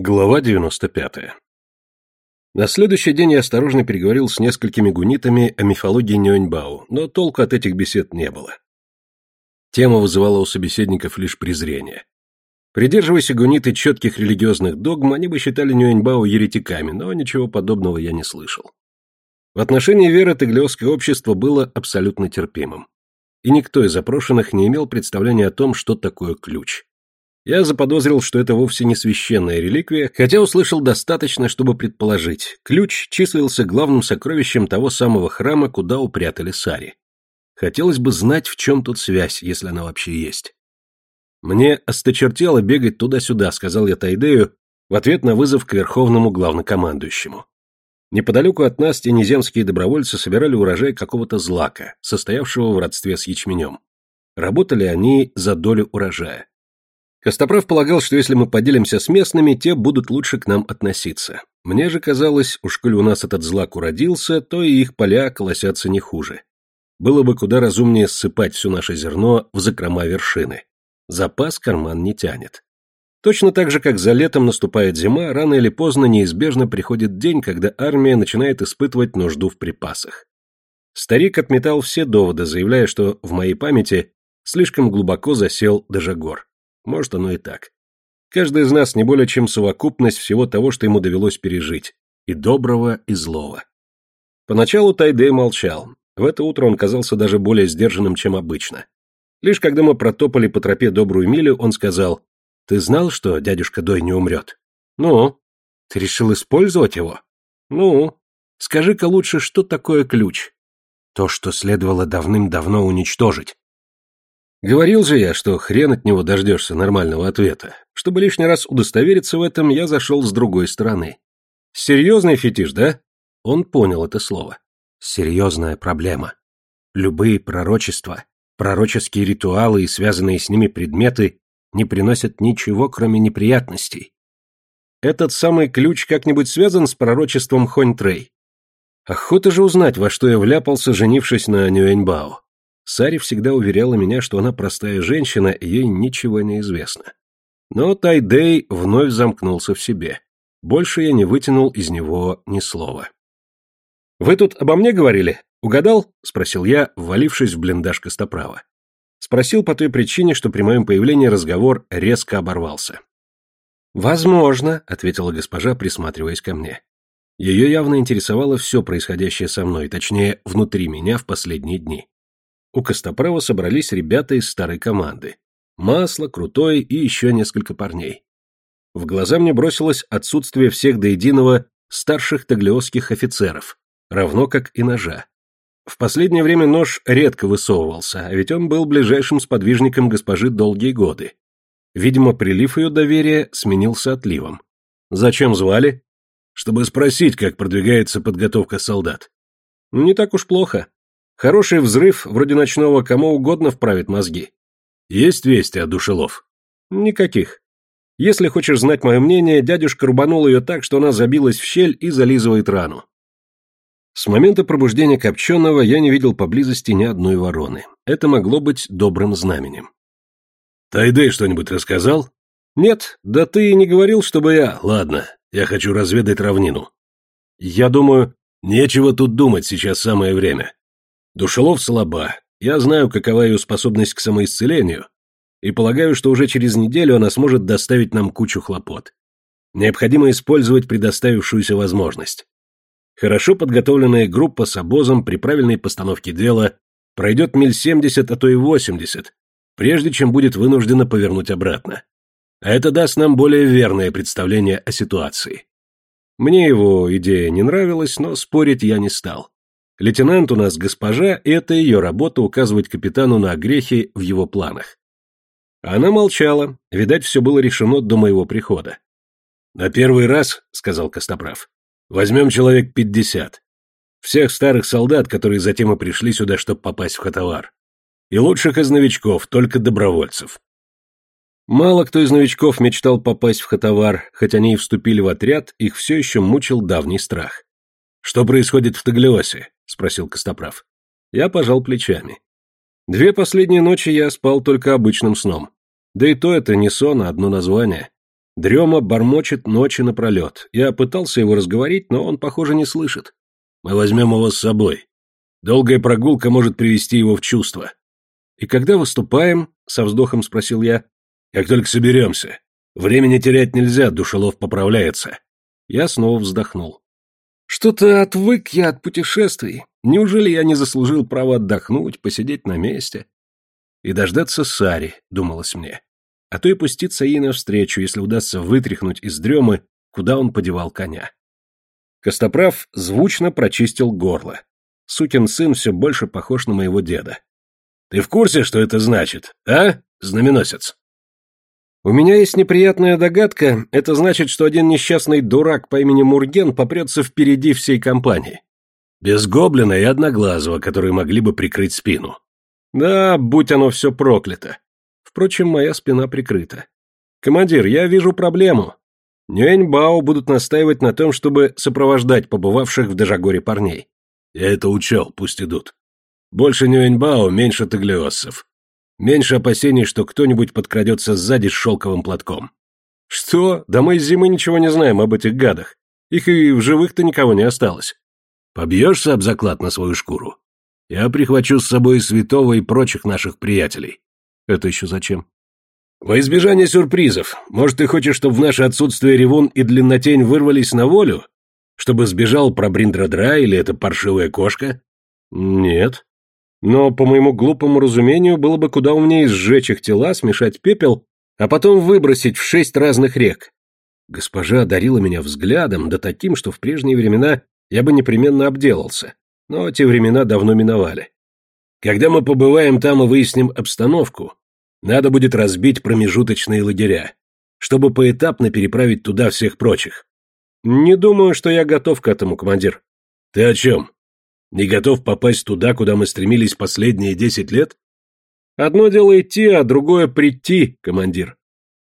Глава 95. На следующий день я осторожно переговорил с несколькими гунитами о мифологии Нюэньбао, но толку от этих бесед не было. Тема вызывала у собеседников лишь презрение. Придерживаясь гуниты четких религиозных догм, они бы считали Нюэньбао еретиками, но ничего подобного я не слышал. В отношении веры таглиосское общество было абсолютно терпимым. И никто из запрошенных не имел представления о том, что такое ключ. Я заподозрил, что это вовсе не священная реликвия, хотя услышал достаточно, чтобы предположить. Ключ числился главным сокровищем того самого храма, куда упрятали Сари. Хотелось бы знать, в чем тут связь, если она вообще есть. «Мне осточертело бегать туда-сюда», — сказал я Тайдею в ответ на вызов к верховному главнокомандующему. Неподалеку от нас тенеземские добровольцы собирали урожай какого-то злака, состоявшего в родстве с ячменем. Работали они за долю урожая. Костоправ полагал, что если мы поделимся с местными, те будут лучше к нам относиться. Мне же казалось, уж коли у нас этот злак уродился, то и их поля колосятся не хуже. Было бы куда разумнее ссыпать все наше зерно в закрома вершины. Запас карман не тянет. Точно так же, как за летом наступает зима, рано или поздно неизбежно приходит день, когда армия начинает испытывать нужду в припасах. Старик отметал все доводы, заявляя, что в моей памяти слишком глубоко засел Дежагор. Может, оно и так. Каждый из нас не более чем совокупность всего того, что ему довелось пережить. И доброго, и злого. Поначалу Тайдей молчал. В это утро он казался даже более сдержанным, чем обычно. Лишь когда мы протопали по тропе добрую милю, он сказал, «Ты знал, что дядюшка Дой не умрет?» «Ну?» «Ты решил использовать его?» «Ну?» «Скажи-ка лучше, что такое ключ?» «То, что следовало давным-давно уничтожить. Говорил же я, что хрен от него дождешься нормального ответа. Чтобы лишний раз удостовериться в этом, я зашел с другой стороны. Серьезный фетиш, да? Он понял это слово. Серьезная проблема. Любые пророчества, пророческие ритуалы и связанные с ними предметы не приносят ничего, кроме неприятностей. Этот самый ключ как-нибудь связан с пророчеством Хонь-Трей? Охота же узнать, во что я вляпался, женившись на Нюэньбао. Сари всегда уверяла меня, что она простая женщина, и ей ничего не известно. Но Тайдей вновь замкнулся в себе. Больше я не вытянул из него ни слова. «Вы тут обо мне говорили? Угадал?» — спросил я, ввалившись в блиндаж Костоправа. Спросил по той причине, что при моем появлении разговор резко оборвался. «Возможно», — ответила госпожа, присматриваясь ко мне. Ее явно интересовало все происходящее со мной, точнее, внутри меня в последние дни. У Костоправа собрались ребята из старой команды. Масло, Крутой и еще несколько парней. В глаза мне бросилось отсутствие всех до единого старших таглиосских офицеров, равно как и ножа. В последнее время нож редко высовывался, а ведь он был ближайшим сподвижником госпожи долгие годы. Видимо, прилив ее доверия сменился отливом. Зачем звали? Чтобы спросить, как продвигается подготовка солдат. Не так уж плохо. Хороший взрыв, вроде ночного, кому угодно вправит мозги. Есть вести от душелов? Никаких. Если хочешь знать мое мнение, дядюшка рубанул ее так, что она забилась в щель и зализывает рану. С момента пробуждения Копченого я не видел поблизости ни одной вороны. Это могло быть добрым знаменем. Тайдей что-нибудь рассказал? Нет, да ты и не говорил, чтобы я... Ладно, я хочу разведать равнину. Я думаю... Нечего тут думать, сейчас самое время. Душелов слаба. Я знаю, какова ее способность к самоисцелению, и полагаю, что уже через неделю она сможет доставить нам кучу хлопот. Необходимо использовать предоставившуюся возможность. Хорошо подготовленная группа с обозом при правильной постановке дела пройдет миль 70, а то и 80, прежде чем будет вынуждена повернуть обратно. А это даст нам более верное представление о ситуации. Мне его идея не нравилась, но спорить я не стал. Лейтенант у нас госпожа, и это ее работа указывать капитану на огрехи в его планах. Она молчала, видать, все было решено до моего прихода. «На первый раз, — сказал Костоправ, — возьмем человек пятьдесят. Всех старых солдат, которые затем и пришли сюда, чтобы попасть в Хатавар. И лучших из новичков, только добровольцев. Мало кто из новичков мечтал попасть в Хатавар, хоть они и вступили в отряд, их все еще мучил давний страх. Что происходит в Таглиосе? Спросил Костоправ. Я пожал плечами. Две последние ночи я спал только обычным сном. Да и то это не сон, а одно название. Дрема бормочет ночи напролет. Я пытался его разговорить, но он, похоже, не слышит. Мы возьмем его с собой. Долгая прогулка может привести его в чувство. И когда выступаем? Со вздохом спросил я. Как только соберемся. Времени терять нельзя, душелов поправляется. Я снова вздохнул. Что-то отвык я от путешествий. Неужели я не заслужил права отдохнуть, посидеть на месте? И дождаться Сари, думалось мне. А то и пуститься ей навстречу, если удастся вытряхнуть из дремы, куда он подевал коня. Костоправ звучно прочистил горло. Сукин сын все больше похож на моего деда. «Ты в курсе, что это значит, а, знаменосец?» У меня есть неприятная догадка, это значит, что один несчастный дурак по имени Мурген попрется впереди всей компании. Без гоблина и одноглазого, которые могли бы прикрыть спину. Да, будь оно все проклято. Впрочем, моя спина прикрыта. Командир, я вижу проблему. Нюэньбао будут настаивать на том, чтобы сопровождать побывавших в Дежагоре парней. Я это учел, пусть идут. Больше Нюэньбао, меньше таглиоссов. Меньше опасений, что кто-нибудь подкрадется сзади с шелковым платком. Что? Да мы из зимы ничего не знаем об этих гадах. Их и в живых-то никого не осталось. Побьешься об заклад на свою шкуру? Я прихвачу с собой святого и прочих наших приятелей. Это еще зачем? Во избежание сюрпризов. Может, ты хочешь, чтобы в наше отсутствие Ревун и Длиннотень вырвались на волю? Чтобы сбежал про Бриндрадра или эта паршивая кошка? Нет. Но, по моему глупому разумению, было бы куда умнее сжечь их тела, смешать пепел, а потом выбросить в шесть разных рек. Госпожа одарила меня взглядом, да таким, что в прежние времена я бы непременно обделался. Но те времена давно миновали. Когда мы побываем там и выясним обстановку, надо будет разбить промежуточные лагеря, чтобы поэтапно переправить туда всех прочих. Не думаю, что я готов к этому, командир. Ты о чем? Не готов попасть туда, куда мы стремились последние десять лет? Одно дело идти, а другое прийти, командир.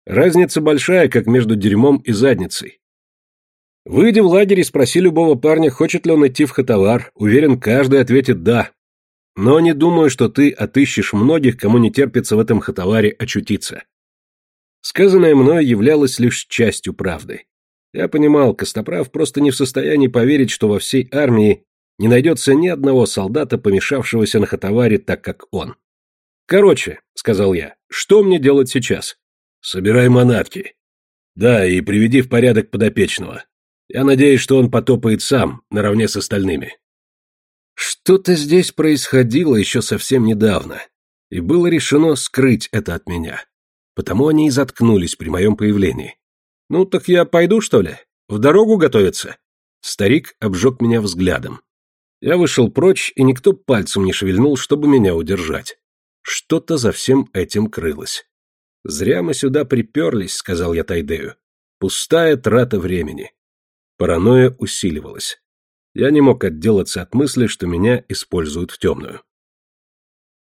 Разница большая, как между дерьмом и задницей. Выйди в лагерь и спроси любого парня, хочет ли он идти в Хатавар. Уверен, каждый ответит «да». Но не думаю, что ты отыщешь многих, кому не терпится в этом Хатаваре очутиться. Сказанное мною являлось лишь частью правды. Я понимал, Костоправ просто не в состоянии поверить, что во всей армии не найдется ни одного солдата, помешавшегося на Хатаваре так, как он. «Короче», — сказал я, — «что мне делать сейчас?» «Собирай манатки. Да, и приведи в порядок подопечного. Я надеюсь, что он потопает сам, наравне с остальными». Что-то здесь происходило еще совсем недавно, и было решено скрыть это от меня. Потому они и заткнулись при моем появлении. «Ну, так я пойду, что ли? В дорогу готовиться?» Старик обжег меня взглядом. Я вышел прочь, и никто пальцем не шевельнул, чтобы меня удержать. Что-то за всем этим крылось. «Зря мы сюда приперлись», — сказал я Тайдею. «Пустая трата времени». Паранойя усиливалась. Я не мог отделаться от мысли, что меня используют в темную.